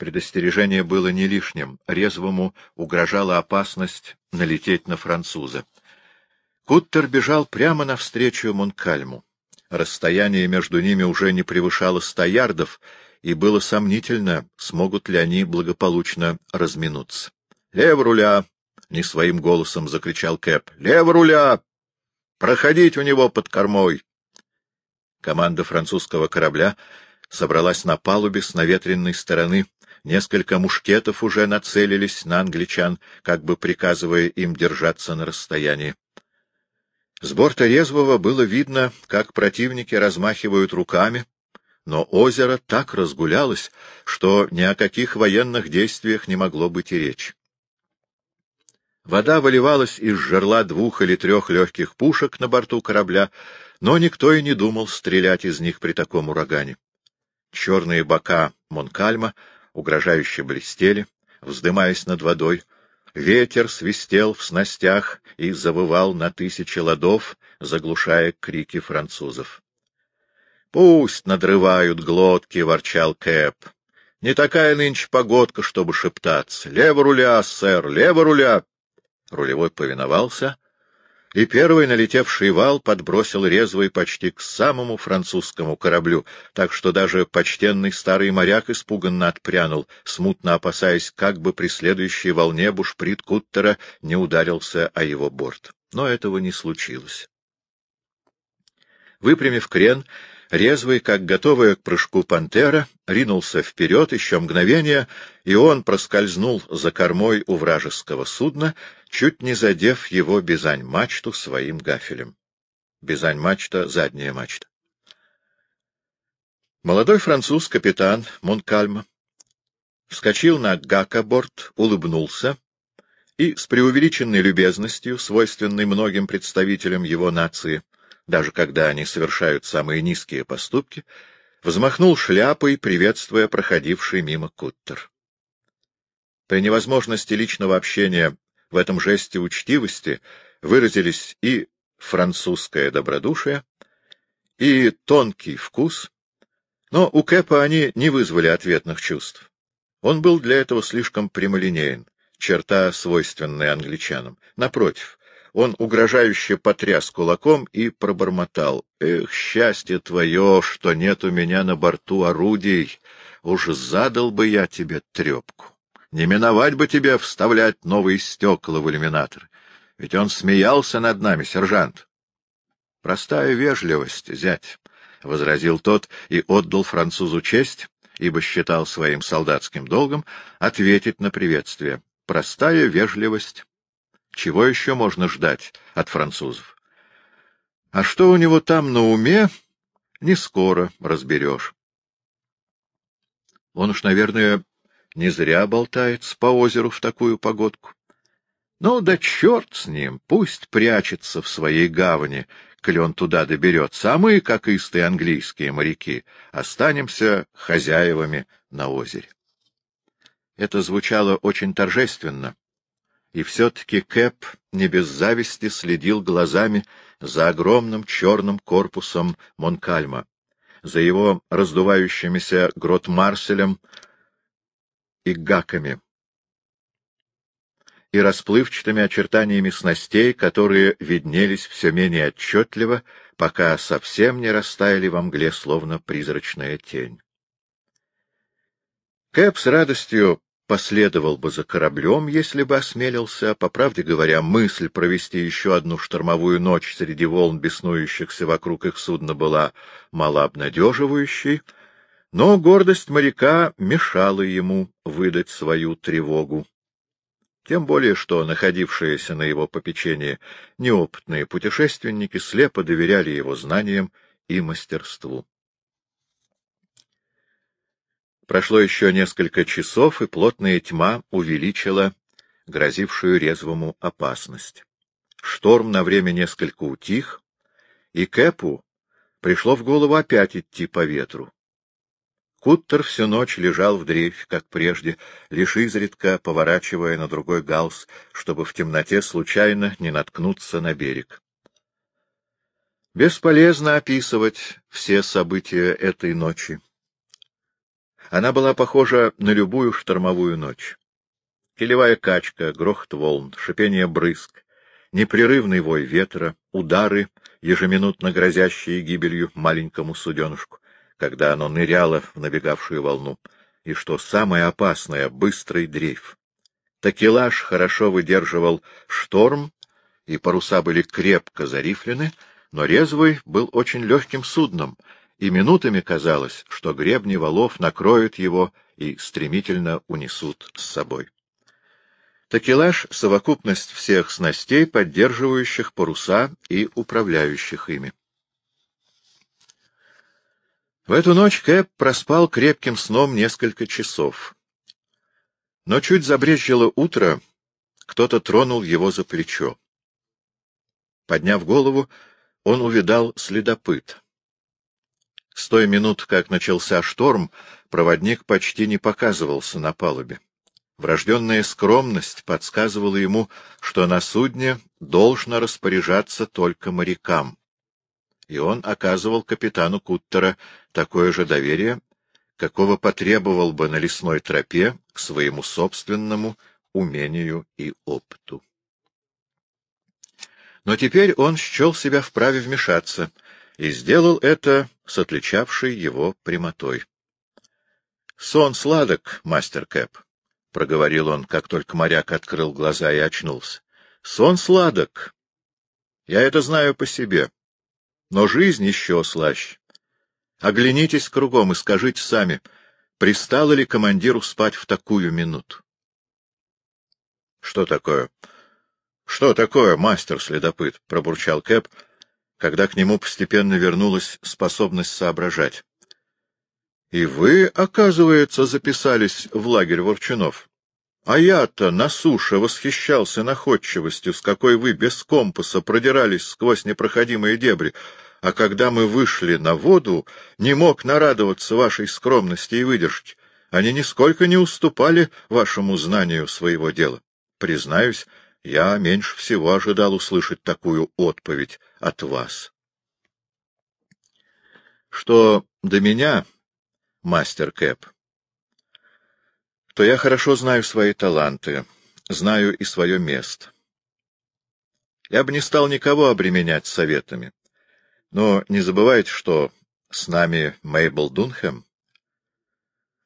Предостережение было не лишним. Резвому угрожала опасность налететь на француза. Куттер бежал прямо навстречу Монкальму. Расстояние между ними уже не превышало ста ярдов, и было сомнительно, смогут ли они благополучно разминуться. — Лево руля! — не своим голосом закричал Кэп. — Лево руля! Проходить у него под кормой! Команда французского корабля собралась на палубе с наветренной стороны. Несколько мушкетов уже нацелились на англичан, как бы приказывая им держаться на расстоянии. С борта резвого было видно, как противники размахивают руками, но озеро так разгулялось, что ни о каких военных действиях не могло быть и речи. Вода выливалась из жерла двух или трех легких пушек на борту корабля, но никто и не думал стрелять из них при таком урагане. Черные бока Монкальма угрожающе блестели, вздымаясь над водой. Ветер свистел в снастях и завывал на тысячи ладов, заглушая крики французов. — Пусть надрывают глотки, — ворчал Кэп. — Не такая нынче погодка, чтобы шептаться. Лево руля, сэр, лево руля! Рулевой повиновался, и первый налетевший вал подбросил резвый почти к самому французскому кораблю, так что даже почтенный старый моряк испуганно отпрянул, смутно опасаясь, как бы при следующей волне бушприт Куттера не ударился о его борт. Но этого не случилось. Выпрямив крен, Резвый, как готовая к прыжку пантера, ринулся вперед еще мгновение, и он проскользнул за кормой у вражеского судна, чуть не задев его бизань-мачту своим гафелем. Бизань-мачта — задняя мачта. Молодой француз, капитан Монкальма, вскочил на гакоборд, улыбнулся и с преувеличенной любезностью, свойственной многим представителям его нации, даже когда они совершают самые низкие поступки, взмахнул шляпой, приветствуя проходивший мимо куттер. При невозможности личного общения в этом жесте учтивости выразились и французское добродушие, и тонкий вкус, но у Кэпа они не вызвали ответных чувств. Он был для этого слишком прямолинеен, черта, свойственная англичанам. Напротив, он угрожающе потряс кулаком и пробормотал. — Эх, счастье твое, что нет у меня на борту орудий! Уж задал бы я тебе трепку. Не миновать бы тебе вставлять новые стекла в иллюминатор. Ведь он смеялся над нами, сержант. — Простая вежливость, зять, — возразил тот и отдал французу честь, ибо считал своим солдатским долгом ответить на приветствие. Простая вежливость. Чего еще можно ждать от французов? А что у него там на уме, не скоро разберешь. Он уж, наверное, не зря болтается по озеру в такую погодку. Ну да черт с ним, пусть прячется в своей гавани, коли туда доберется, а мы, как истые английские моряки, останемся хозяевами на озере. Это звучало очень торжественно, и все-таки Кэп не без зависти следил глазами за огромным черным корпусом Монкальма, за его раздувающимися грот-марселем и гаками и расплывчатыми очертаниями снастей, которые виднелись все менее отчетливо, пока совсем не растаяли во мгле, словно призрачная тень. Кэп с радостью последовал бы за кораблем, если бы осмелился. По правде говоря, мысль провести еще одну штормовую ночь среди волн, беснующихся вокруг их судна, была малообнадеживающей, но гордость моряка мешала ему выдать свою тревогу. Тем более, что находившиеся на его попечении неопытные путешественники слепо доверяли его знаниям и мастерству. Прошло еще несколько часов, и плотная тьма увеличила грозившую резвому опасность. Шторм на время несколько утих, и Кэпу пришло в голову опять идти по ветру. Куттер всю ночь лежал в дрейфе, как прежде, лишь изредка поворачивая на другой галс, чтобы в темноте случайно не наткнуться на берег. Бесполезно описывать все события этой ночи. Она была похожа на любую штормовую ночь. Килевая качка, грохот волн, шипение брызг, непрерывный вой ветра, удары, ежеминутно грозящие гибелью маленькому суденышку, когда оно ныряло в набегавшую волну, и, что самое опасное, быстрый дрейф. Такелаж хорошо выдерживал шторм, и паруса были крепко зарифлены, но резвый был очень легким судном, и минутами казалось, что гребни валов накроют его и стремительно унесут с собой. Такелаж — совокупность всех снастей, поддерживающих паруса и управляющих ими. В эту ночь Кэп проспал крепким сном несколько часов. Но чуть забрежило утро, кто-то тронул его за плечо. Подняв голову, он увидал следопыт. С той минут, как начался шторм, проводник почти не показывался на палубе. Врожденная скромность подсказывала ему, что на судне должно распоряжаться только морякам. И он оказывал капитану Куттера такое же доверие, какого потребовал бы на лесной тропе к своему собственному умению и опыту. Но теперь он счел себя вправе вмешаться и сделал это с отличавшей его прямотой. — Сон сладок, мастер Кэп, — проговорил он, как только моряк открыл глаза и очнулся. — Сон сладок. Я это знаю по себе. Но жизнь еще слаще. Оглянитесь кругом и скажите сами, пристало ли командиру спать в такую минуту? — Что такое? — Что такое, мастер-следопыт? — пробурчал Кэп, когда к нему постепенно вернулась способность соображать. И вы, оказывается, записались в лагерь Ворчунов. А я-то на суше восхищался находчивостью, с какой вы без компаса продирались сквозь непроходимые дебри, а когда мы вышли на воду, не мог нарадоваться вашей скромности и выдержке. Они нисколько не уступали вашему знанию своего дела. Признаюсь, я меньше всего ожидал услышать такую отповедь от вас. Что до меня, мастер Кэп, то я хорошо знаю свои таланты, знаю и свое место. Я бы не стал никого обременять советами, но не забывайте, что с нами Мейбл Дунхэм,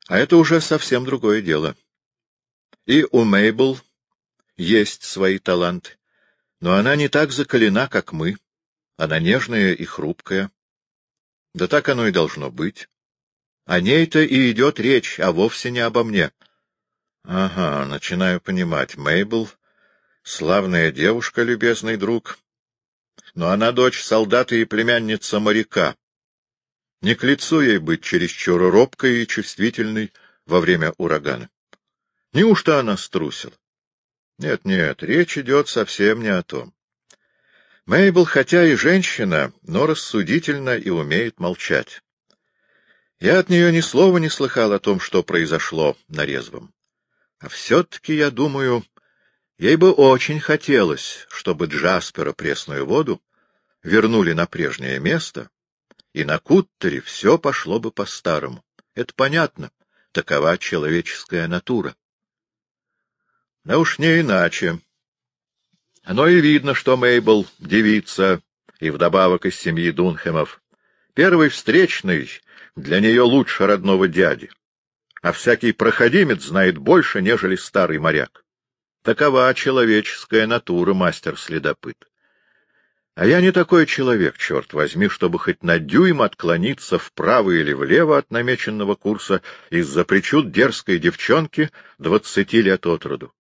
а это уже совсем другое дело. И у Мейбл есть свои таланты, но она не так закалена, как мы, она нежная и хрупкая. Да так оно и должно быть. О ней-то и идет речь, а вовсе не обо мне. Ага, начинаю понимать. Мейбл — славная девушка, любезный друг. Но она дочь солдата и племянница моряка. Не к лицу ей быть чересчур робкой и чувствительной во время урагана. Неужто она струсила? Нет, нет, речь идет совсем не о том. Мейбл, хотя и женщина, но рассудительна и умеет молчать. Я от нее ни слова не слыхал о том, что произошло на резвом. А все-таки, я думаю, ей бы очень хотелось, чтобы Джаспера пресную воду вернули на прежнее место, и на Куттере все пошло бы по-старому. Это понятно, такова человеческая натура. Да уж не иначе. Оно и видно, что Мейбл — девица, и вдобавок из семьи Дунхемов. Первый встречный для нее лучше родного дяди, а всякий проходимец знает больше, нежели старый моряк. Такова человеческая натура, мастер-следопыт. А я не такой человек, черт возьми, чтобы хоть на дюйм отклониться вправо или влево от намеченного курса из-за причуд дерзкой девчонки двадцати лет от роду.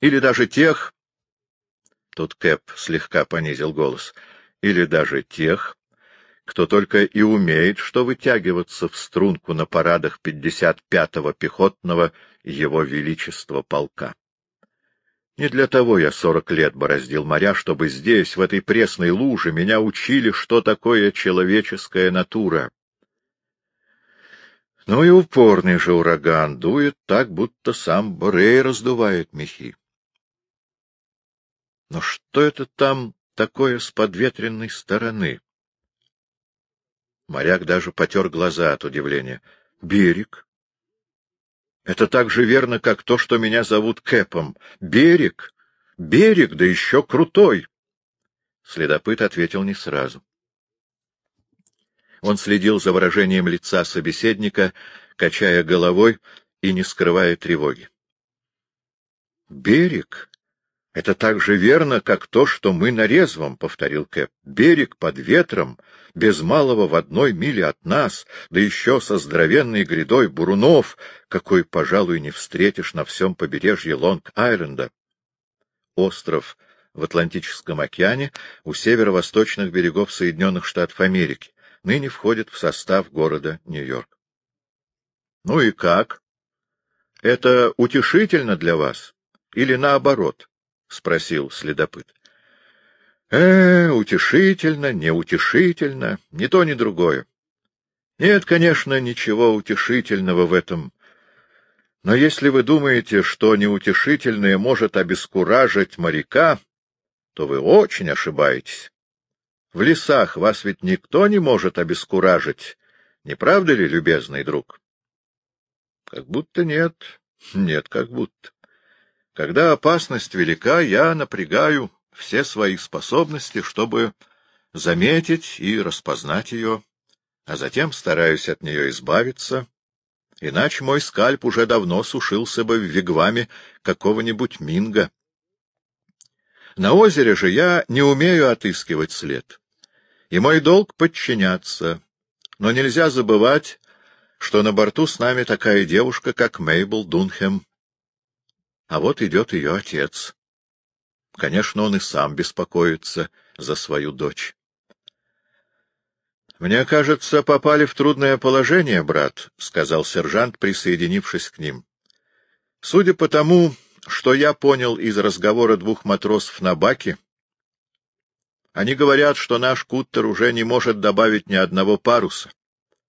Или даже тех... Тут Кэп слегка понизил голос. Или даже тех, кто только и умеет, что вытягиваться в струнку на парадах 55-го пехотного Его Величества полка. Не для того я сорок лет бороздил моря, чтобы здесь, в этой пресной луже, меня учили, что такое человеческая натура. Ну и упорный же ураган дует так, будто сам Борей раздувает мехи. Но что это там такое с подветренной стороны? Моряк даже потер глаза от удивления. Берег. Это так же верно, как то, что меня зовут Кэпом. Берег! Берег, да еще крутой! Следопыт ответил не сразу. Он следил за выражением лица собеседника, качая головой и не скрывая тревоги. «Берег? Это так же верно, как то, что мы на резвом», — повторил Кэп. «Берег под ветром, без малого в одной миле от нас, да еще со здоровенной грядой бурунов, какой, пожалуй, не встретишь на всем побережье Лонг-Айленда». Остров в Атлантическом океане у северо-восточных берегов Соединенных Штатов Америки, ныне входит в состав города Нью-Йорк. — Ну и как? Это утешительно для вас? Или наоборот? — спросил следопыт. — Э, утешительно, неутешительно, ни то, ни другое. Нет, конечно, ничего утешительного в этом. Но если вы думаете, что неутешительное может обескуражить моряка, то вы очень ошибаетесь. В лесах вас ведь никто не может обескуражить, не правда ли, любезный друг? Как будто нет, нет, как будто. Когда опасность велика, я напрягаю все свои способности, чтобы заметить и распознать ее, а затем стараюсь от нее избавиться, иначе мой скальп уже давно сушился бы в вигваме какого-нибудь минга. На озере же я не умею отыскивать след, и мой долг — подчиняться, но нельзя забывать, что на борту с нами такая девушка, как Мейбл Дунхем. А вот идет ее отец. Конечно, он и сам беспокоится за свою дочь. — Мне кажется, попали в трудное положение, брат, — сказал сержант, присоединившись к ним. — Судя по тому, что я понял из разговора двух матросов на баке, они говорят, что наш куттер уже не может добавить ни одного паруса,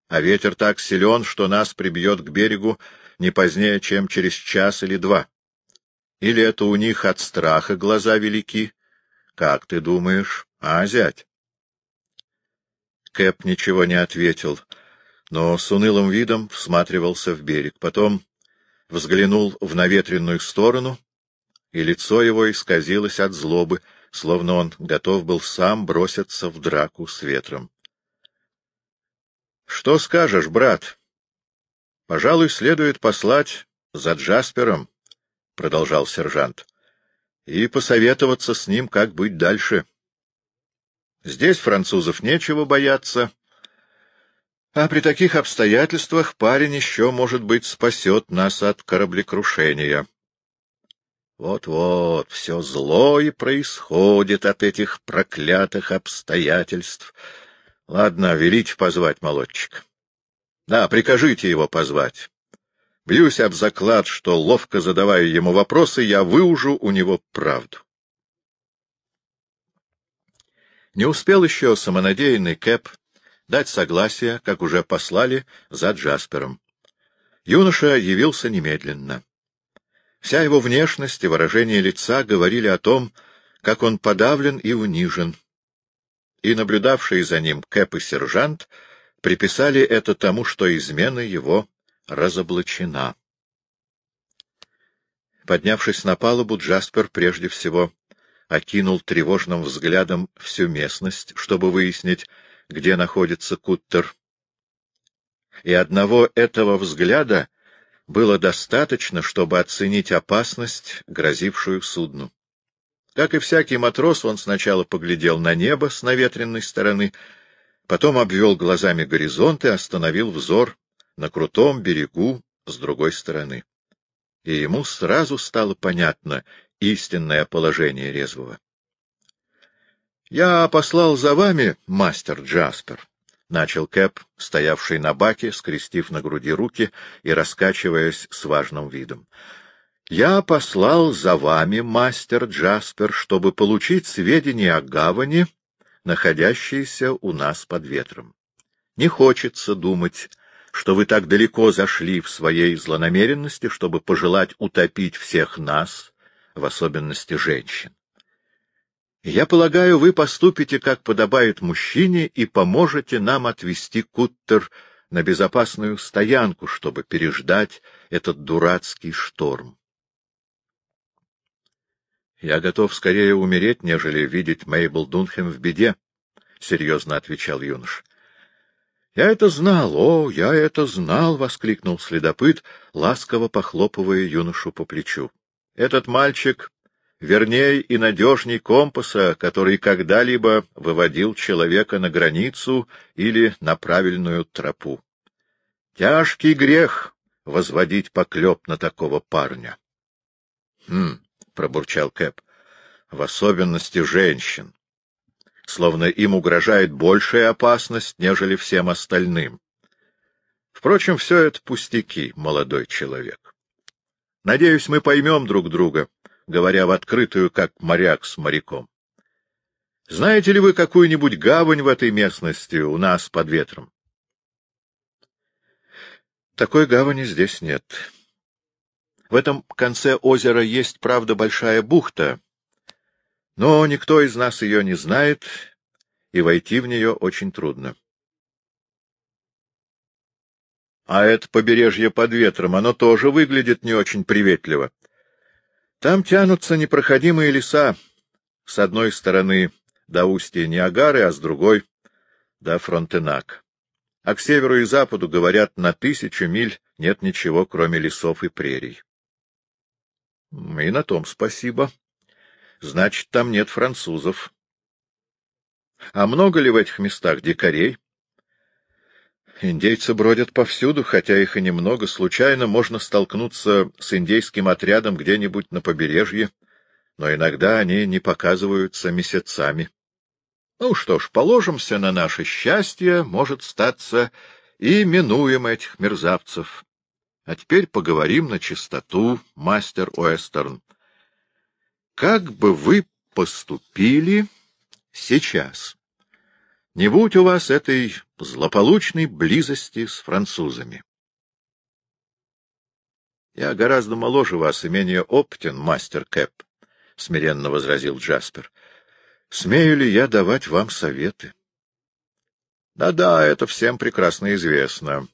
а ветер так силен, что нас прибьет к берегу не позднее, чем через час или два. Или это у них от страха глаза велики? Как ты думаешь, а, зять? Кэп ничего не ответил, но с унылым видом всматривался в берег. Потом взглянул в наветренную сторону, и лицо его исказилось от злобы, словно он готов был сам броситься в драку с ветром. — Что скажешь, брат? — Пожалуй, следует послать за Джаспером, — продолжал сержант, — и посоветоваться с ним, как быть дальше. Здесь французов нечего бояться, а при таких обстоятельствах парень еще, может быть, спасет нас от кораблекрушения. Вот-вот, все зло и происходит от этих проклятых обстоятельств. Ладно, велите позвать молодчика. Да, прикажите его позвать. Бьюсь об заклад, что, ловко задавая ему вопросы, я выужу у него правду. Не успел еще самонадеянный Кэп дать согласие, как уже послали за Джаспером. Юноша явился немедленно. Вся его внешность и выражение лица говорили о том, как он подавлен и унижен. И наблюдавшие за ним Кэп и сержант приписали это тому, что измена его разоблачена. Поднявшись на палубу, Джаспер прежде всего окинул тревожным взглядом всю местность, чтобы выяснить, где находится Куттер. И одного этого взгляда было достаточно, чтобы оценить опасность, грозившую судну. Как и всякий матрос, он сначала поглядел на небо с наветренной стороны, потом обвел глазами горизонт и остановил взор на крутом берегу с другой стороны. И ему сразу стало понятно истинное положение резвого. Я послал за вами, мастер Джаспер, — начал Кэп, стоявший на баке, скрестив на груди руки и раскачиваясь с важным видом. — Я послал за вами, мастер Джаспер, чтобы получить сведения о гавани, находящейся у нас под ветром. Не хочется думать, что вы так далеко зашли в своей злонамеренности, чтобы пожелать утопить всех нас, в особенности женщин. Я полагаю, вы поступите, как подобает мужчине, и поможете нам отвести куттер на безопасную стоянку, чтобы переждать этот дурацкий шторм. «Я готов скорее умереть, нежели видеть Мейбл Дунхем в беде», — серьезно отвечал юнош. «Я это знал, о, я это знал!» — воскликнул следопыт, ласково похлопывая юношу по плечу. «Этот мальчик верней и надежней компаса, который когда-либо выводил человека на границу или на правильную тропу. Тяжкий грех возводить поклеп на такого парня. — Хм, — пробурчал Кэп, — в особенности женщин. Словно им угрожает большая опасность, нежели всем остальным. Впрочем, все это пустяки, молодой человек. Надеюсь, мы поймем друг друга, говоря в открытую, как моряк с моряком. Знаете ли вы какую-нибудь гавань в этой местности у нас под ветром? Такой гавани здесь нет. В этом конце озера есть, правда, большая бухта, но никто из нас ее не знает, и войти в нее очень трудно. А это побережье под ветром, оно тоже выглядит не очень приветливо. Там тянутся непроходимые леса, с одной стороны до устья Ниагары, а с другой — до Фронтенак. А к северу и западу, говорят, на тысячу миль нет ничего, кроме лесов и прерий. И на том спасибо. Значит, там нет французов. А много ли в этих местах дикарей? Индейцы бродят повсюду, хотя их и немного. Случайно можно столкнуться с индейским отрядом где-нибудь на побережье, но иногда они не показываются месяцами. Ну что ж, положимся на наше счастье, может статься, и минуем этих мерзавцев. А теперь поговорим на чистоту, мастер Уэстерн. Как бы вы поступили сейчас? Не будь у вас этой злополучной близости с французами. — Я гораздо моложе вас и менее опытен, мастер Кэп, — смиренно возразил Джаспер. — Смею ли я давать вам советы? Да — Да-да, это всем прекрасно известно.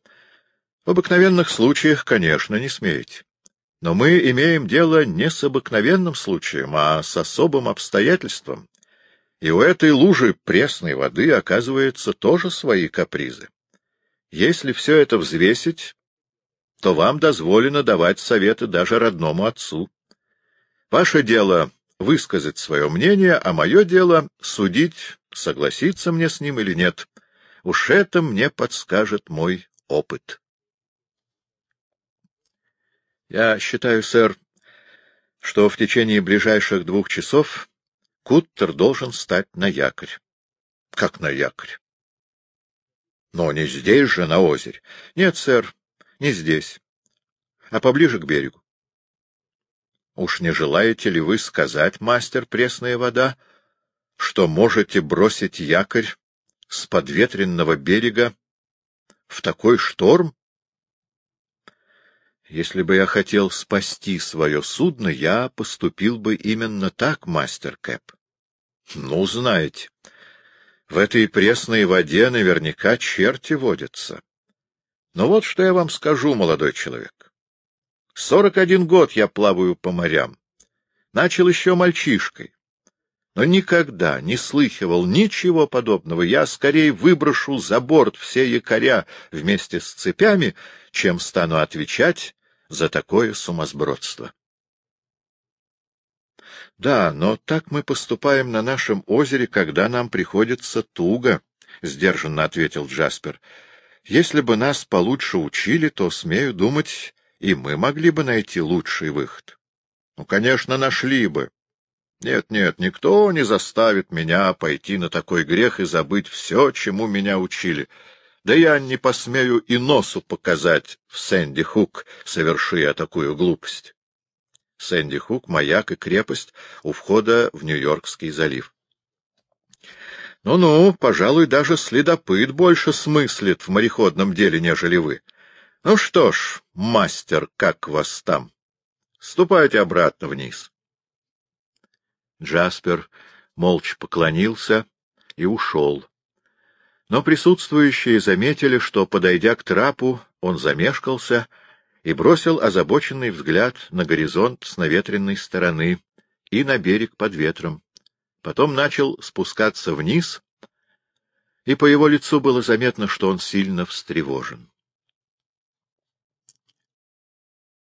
В обыкновенных случаях, конечно, не смеете. Но мы имеем дело не с обыкновенным случаем, а с особым обстоятельством, и у этой лужи пресной воды, оказывается, тоже свои капризы. Если все это взвесить, то вам дозволено давать советы даже родному отцу. Ваше дело — высказать свое мнение, а мое дело — судить, согласиться мне с ним или нет. Уж это мне подскажет мой опыт. Я считаю, сэр, что в течение ближайших двух часов Куттер должен стать на якорь. — Как на якорь? — Но не здесь же, на озере. — Нет, сэр, не здесь, а поближе к берегу. — Уж не желаете ли вы сказать, мастер пресная вода, что можете бросить якорь с подветренного берега в такой шторм? Если бы я хотел спасти свое судно, я поступил бы именно так, мастер Кэп. Ну, знаете, в этой пресной воде наверняка черти водятся. Но вот что я вам скажу, молодой человек. Сорок один год я плаваю по морям. Начал еще мальчишкой. Но никогда не слыхивал ничего подобного. Я скорее выброшу за борт все якоря вместе с цепями, чем стану отвечать за такое сумасбродство. Да, но так мы поступаем на нашем озере, когда нам приходится туго, — сдержанно ответил Джаспер. Если бы нас получше учили, то, смею думать, и мы могли бы найти лучший выход. Ну, конечно, нашли бы. Нет, нет, никто не заставит меня пойти на такой грех и забыть все, чему меня учили. Да я не посмею и носу показать в Сэнди Хук, соверши я такую глупость. Сэнди Хук, маяк и крепость у входа в Нью-Йоркский залив. Ну-ну, пожалуй, даже следопыт больше смыслит в мореходном деле, нежели вы. Ну что ж, мастер, как вас там? Ступайте обратно вниз. Джаспер молча поклонился и ушел. Но присутствующие заметили, что, подойдя к трапу, он замешкался и бросил озабоченный взгляд на горизонт с наветренной стороны и на берег под ветром. Потом начал спускаться вниз, и по его лицу было заметно, что он сильно встревожен.